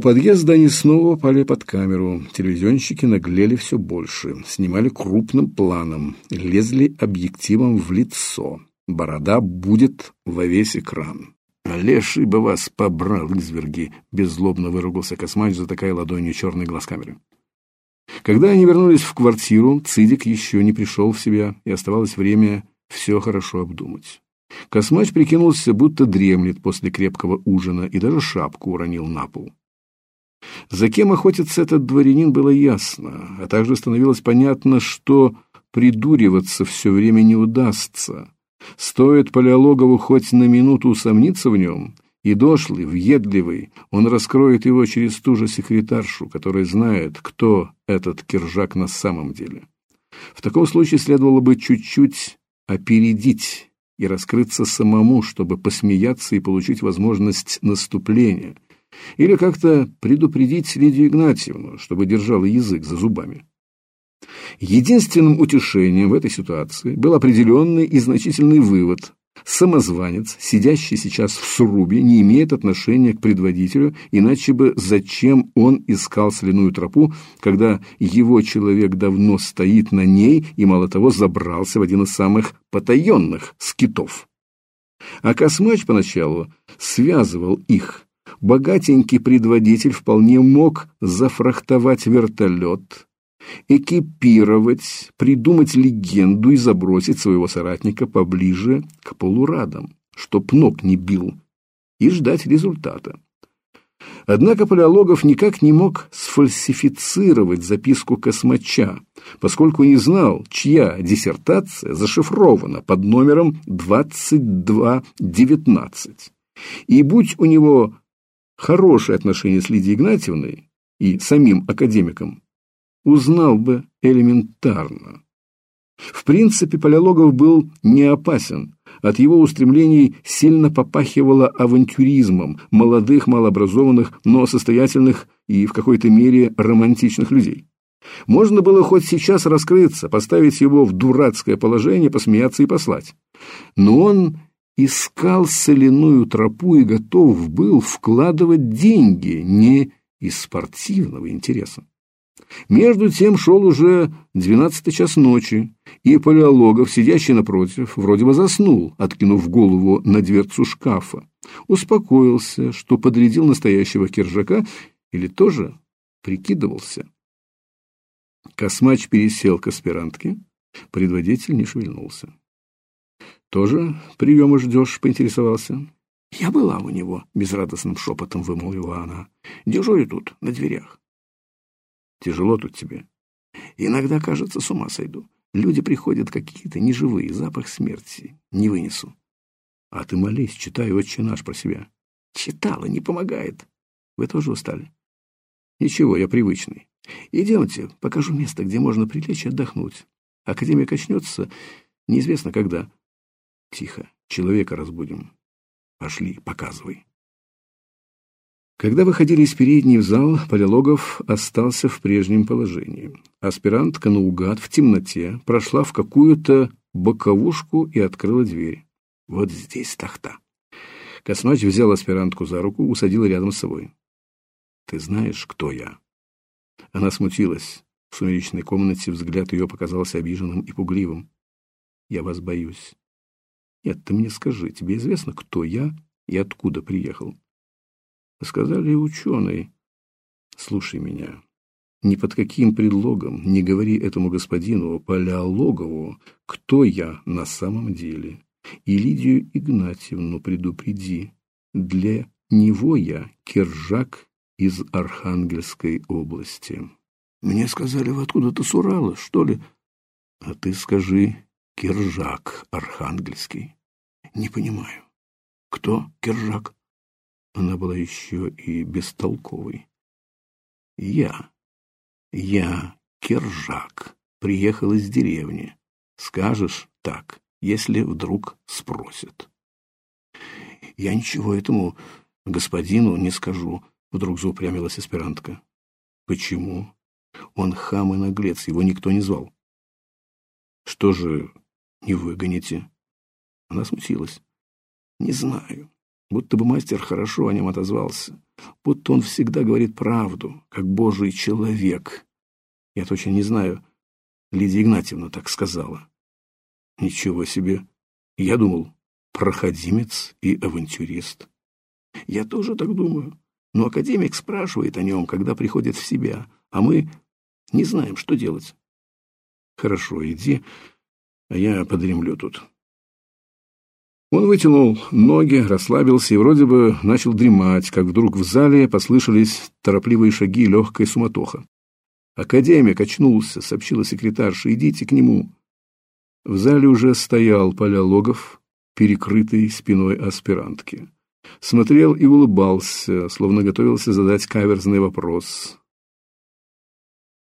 Подъезда они снова попали под камеру. Телевизионщики наглели все больше, снимали крупным планом, лезли объективом в лицо. Борода будет во весь экран. «Леший бы вас побрал, изверги!» — беззлобно выругался Космач, затыкая ладонью черный глаз камеры. Когда они вернулись в квартиру, Цидик еще не пришел в себя, и оставалось время все хорошо обдумать. Космач прикинулся, будто дремлет после крепкого ужина, и даже шапку уронил на пол. За кем охотится этот дворянин, было ясно, а также становилось понятно, что придуриваться все время не удастся. Стоит Палеологову хоть на минуту усомниться в нем, и дошлый, въедливый, он раскроет его через ту же секретаршу, которая знает, кто этот киржак на самом деле. В таком случае следовало бы чуть-чуть опередить и раскрыться самому, чтобы посмеяться и получить возможность наступления, или как-то предупредить Лидию Игнатьевну, чтобы держала язык за зубами. Единственным утешением в этой ситуации был определенный и значительный вывод. Самозванец, сидящий сейчас в срубе, не имеет отношения к предводителю, иначе бы зачем он искал соляную тропу, когда его человек давно стоит на ней и, мало того, забрался в один из самых потаенных скитов. А Космач поначалу связывал их. Богатенький предводитель вполне мог зафрахтовать вертолет, экипировать, придумать легенду и забросить своего соратника поближе к полурадам, чтоб ног не бил, и ждать результата. Однако Палеологов никак не мог сфальсифицировать записку космача, поскольку не знал, чья диссертация зашифрована под номером 2219. И будь у него хорошие отношения с Лидией Игнатьевной и самим академиком, узнал бы элементарно. В принципе, Палеологов был не опасен. От его устремлений сильно попахивало авантюризмом молодых, малообразованных, но состоятельных и в какой-то мере романтичных людей. Можно было хоть сейчас раскрыться, поставить его в дурацкое положение, посмеяться и послать. Но он искал соляную тропу и готов был вкладывать деньги не из спортивного интереса. Между тем шел уже двенадцатый час ночи, и Палеологов, сидящий напротив, вроде бы заснул, откинув голову на дверцу шкафа. Успокоился, что подрядил настоящего киржака, или тоже прикидывался. Космач пересел к аспирантке, предводитель не шевельнулся. «Тоже приема ждешь?» — поинтересовался. «Я была у него», — безрадостным шепотом вымолвила она. «Дежурю тут, на дверях». Тяжело тут тебе. Иногда, кажется, с ума сойду. Люди приходят какие-то неживые, запах смерти. Не вынесу. А ты молись, читай «Отче наш» про себя. Читала, не помогает. Вы тоже устали? Ничего, я привычный. Идемте, покажу место, где можно прилечь и отдохнуть. Академия качнется, неизвестно когда. Тихо, человека разбудим. Пошли, показывай. Когда выходили из передней в зал, Полилогов остался в прежнем положении. Аспирантка наугад в темноте прошла в какую-то боковушку и открыла дверь. Вот здесь тахта. Космач взял аспирантку за руку, усадил рядом с собой. «Ты знаешь, кто я?» Она смутилась. В сумеречной комнате взгляд ее показался обиженным и пугливым. «Я вас боюсь». «Нет, ты мне скажи, тебе известно, кто я и откуда приехал?» Сказали ученые. Слушай меня. Ни под каким предлогом не говори этому господину Палеологову, кто я на самом деле. И Лидию Игнатьевну предупреди. Для него я киржак из Архангельской области. Мне сказали, вы откуда-то с Урала, что ли? А ты скажи, киржак архангельский. Не понимаю. Кто киржак? Она была еще и бестолковой. Я, я, Кержак, приехал из деревни. Скажешь так, если вдруг спросят. Я ничего этому господину не скажу, вдруг заупрямилась аспирантка. Почему? Он хам и наглец, его никто не звал. Что же не выгоните? Она смутилась. Не знаю будто бы мастер хорошо о нем отозвался. будто он всегда говорит правду, как божий человек. Я точно не знаю, Лидия Игнатьевна так сказала. Ничего себе. Я думал, проходимец и авантюрист. Я тоже так думаю. Но академик спрашивает о нем, когда приходит в себя, а мы не знаем, что делать. Хорошо, иди, а я подремлю тут. Он вытянул ноги, расслабился и вроде бы начал дремать, как вдруг в зале послышались торопливые шаги и легкая суматоха. «Академик очнулся», — сообщила секретарша, — «идите к нему». В зале уже стоял Палеологов, перекрытый спиной аспирантки. Смотрел и улыбался, словно готовился задать каверзный вопрос.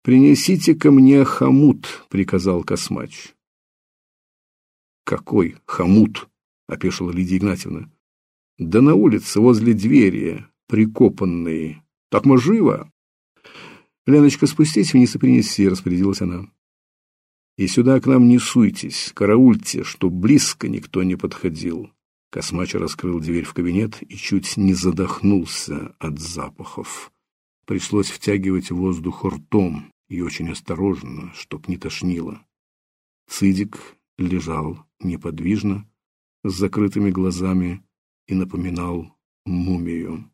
«Принесите ко мне хомут», — приказал Космач. «Какой хомут?» — опешила Лидия Игнатьевна. «Да на улице, возле двери, прикопанные. Так мы живо!» «Леночка, спустись вниз и принеси», — распорядилась она. «И сюда к нам не суйтесь, караульте, чтоб близко никто не подходил». Космач раскрыл дверь в кабинет и чуть не задохнулся от запахов. Пришлось втягивать воздух ртом и очень осторожно, чтоб не тошнило. Цидик лежал неподвижно, с закрытыми глазами и напоминал мумию.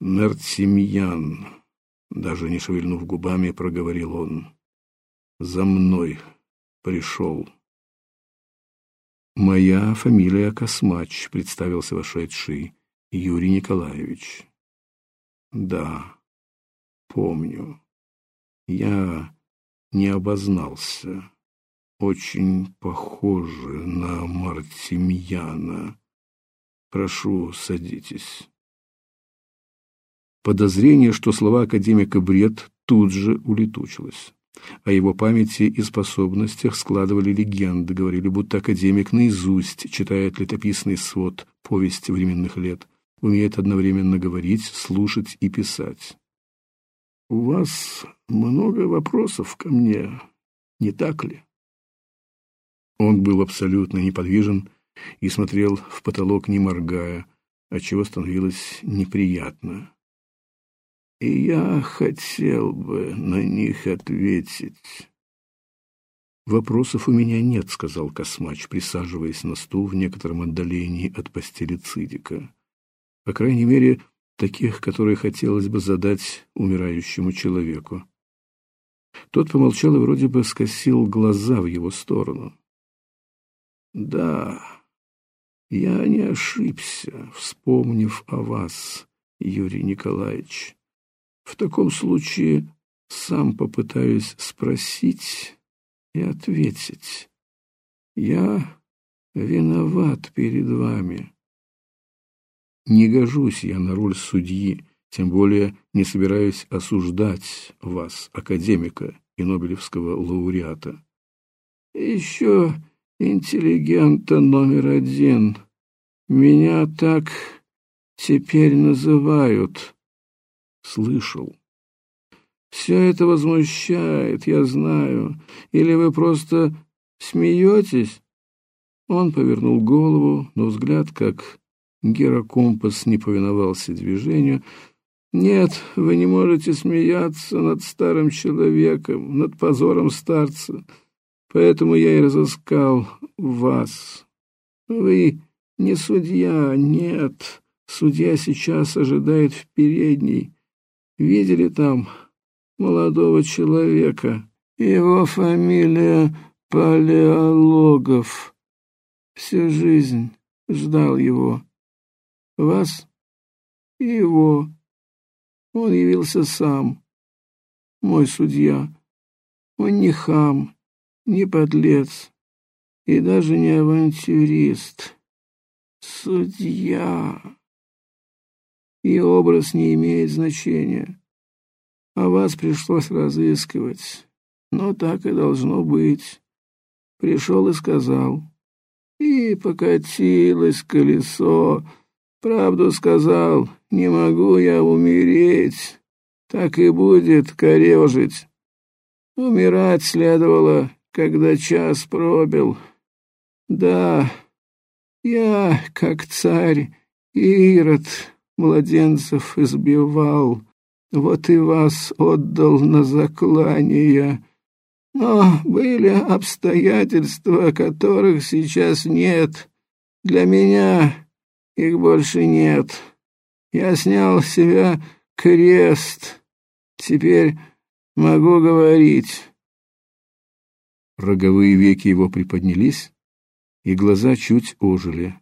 Нартимьян, даже не шевельнув губами, проговорил он. За мной пришел. Моя фамилия Космач, представился вошедший Юрий Николаевич. Да, помню. Я не обознался. Очень похоже на Мартемьяна. Прошу, садитесь. Подозрение, что слова академика бред, тут же улетучилось. О его памяти и способностях складывали легенды, говорили, будто академик наизусть читает летописный свод повести временных лет, умеет одновременно говорить, слушать и писать. «У вас много вопросов ко мне, не так ли?» Он был абсолютно неподвижен и смотрел в потолок, не моргая, отчего становилось неприятно и я хотел бы на них ответить. Вопросов у меня нет, сказал Космач, присаживаясь на стул в некотором отдалении от постели Цидика. По крайней мере, таких, которые хотелось бы задать умирающему человеку. Тот помолчал и вроде бы скосил глаза в его сторону. Да, я не ошибся, вспомнив о вас, Юрий Николаевич. В таком случае сам попытаюсь спросить и ответить. Я виноват перед вами. Не гожусь я на роль судьи, тем более не собираюсь осуждать вас, академика и Нобелевского лауреата. Еще интеллигента номер один. Меня так теперь называют слышал. Все это возмущает, я знаю. Или вы просто смеетесь? Он повернул голову, но взгляд, как гирокомпас, не повиновался движению. Нет, вы не можете смеяться над старым человеком, над позором старца. Поэтому я и разыскал вас. Вы не судья, нет. Судья сейчас ожидает в передней. Видели там молодого человека? Его фамилия Палеологов. Всю жизнь ждал его. Вас и его. Он явился сам, мой судья. Он не хам, не подлец и даже не авантюрист. Судья и образ не имеет значения. А вас пришлось разыскивать. Но так и должно быть. Пришел и сказал. И покатилось колесо. Правду сказал, не могу я умереть. Так и будет корежить. Умирать следовало, когда час пробил. Да, я, как царь, Ирод младенцев избивал, вот и вас отдал на заклание. Но были обстоятельства, которых сейчас нет. Для меня их больше нет. Я снял с себя крест. Теперь могу говорить. Роговые веки его приподнялись, и глаза чуть ожили.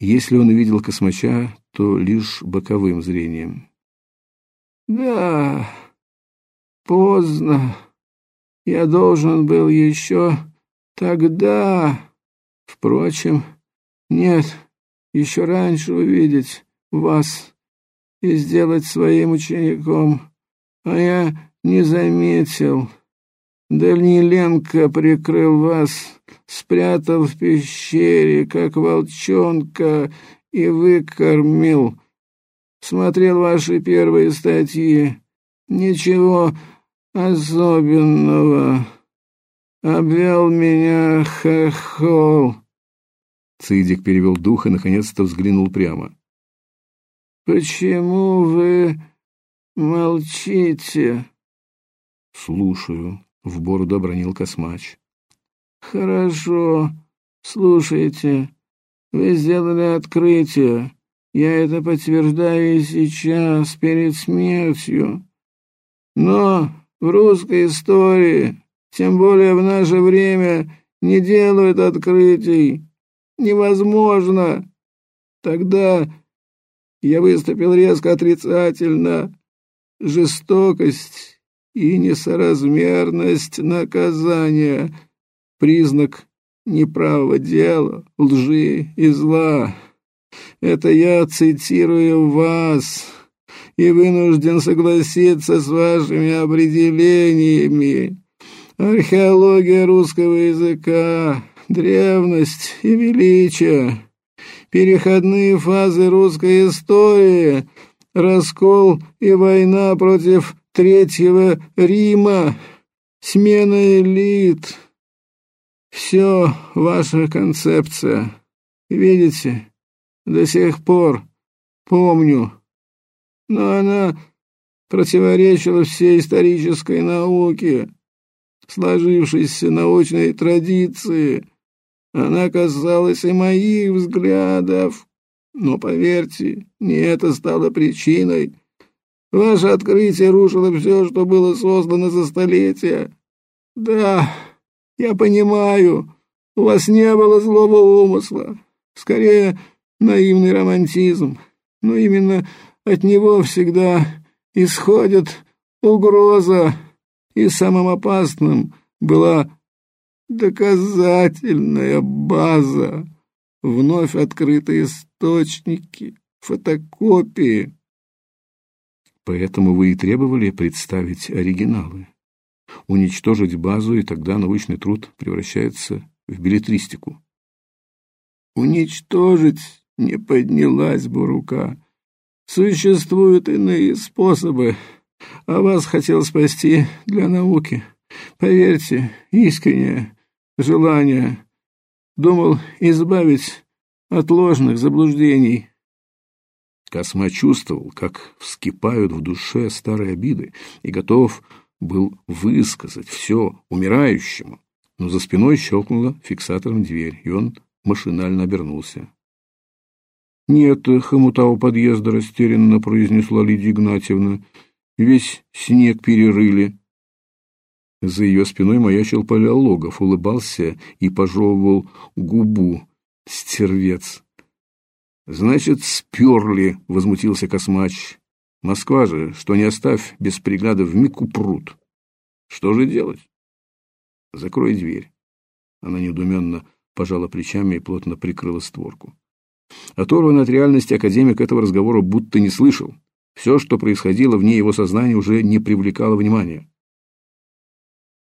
Если он увидел космача, то лишь боковым зрением. Да, поздно. Я должен был еще тогда. Впрочем, нет, еще раньше увидеть вас и сделать своим учеником, а я не заметил. Дальниленко прикрыл вас, спрятал в пещере, как волчонка, и выкормил. Смотрел ваши первые статьи. Ничего особенного. Обвел меня хохол. Цидик перевел дух и наконец-то взглянул прямо. «Почему вы молчите?» «Слушаю», — в бороду обронил Космач. «Хорошо, слушайте. Вы сделали открытие. Я это подтверждаю и сейчас, перед смертью. Но в русской истории, тем более в наше время, не делают открытий. Невозможно. Тогда я выступил резко отрицательно. Жестокость и несоразмерность наказания — признак неправого дела, лжи и зла. Это я цитирую вас и вынужден согласиться с вашими определениями. Археология русского языка, древность и величие, переходные фазы русской истории, раскол и война против Третьего Рима, смена элит. Все ваша концепция. Видите, до сих пор помню. Но она противоречила всей исторической науке, сложившейся научной традиции. Она касалась и моих взглядов. Но, поверьте, не это стало причиной. Ваше открытие рушило все, что было создано за столетия. Да, я понимаю, у вас не было злого умысла. Скорее, наивный романтизм, но именно от него всегда исходит угроза, и самым опасным была доказательная база, вновь открытые источники, фотокопии. Поэтому вы и требовали представить оригиналы, уничтожить базу, и тогда научный труд превращается в билетристику. Уничтожить не поднялась бы рука. Существуют иные способы, а вас хотел спасти для науки. Поверьте, искреннее желание. Думал избавить от ложных заблуждений. Косма чувствовал, как вскипают в душе старые обиды, и готов был высказать все умирающему. Но за спиной щелкнула фиксатором дверь, и он машинально обернулся. «Нет, хомута у подъезда растерянно произнесла Лидия Игнатьевна. Весь снег перерыли». За ее спиной маячил палеологов, улыбался и пожевывал губу. Стервец. «Значит, сперли», — возмутился Космач. «Москва же, что не оставь без пригляда, в миг упрут. Что же делать?» «Закрой дверь». Она недуменно пожала плечами и плотно прикрыла створку. Оторванный от реальности академик этого разговора будто не слышал. Все, что происходило вне его сознания, уже не привлекало внимания.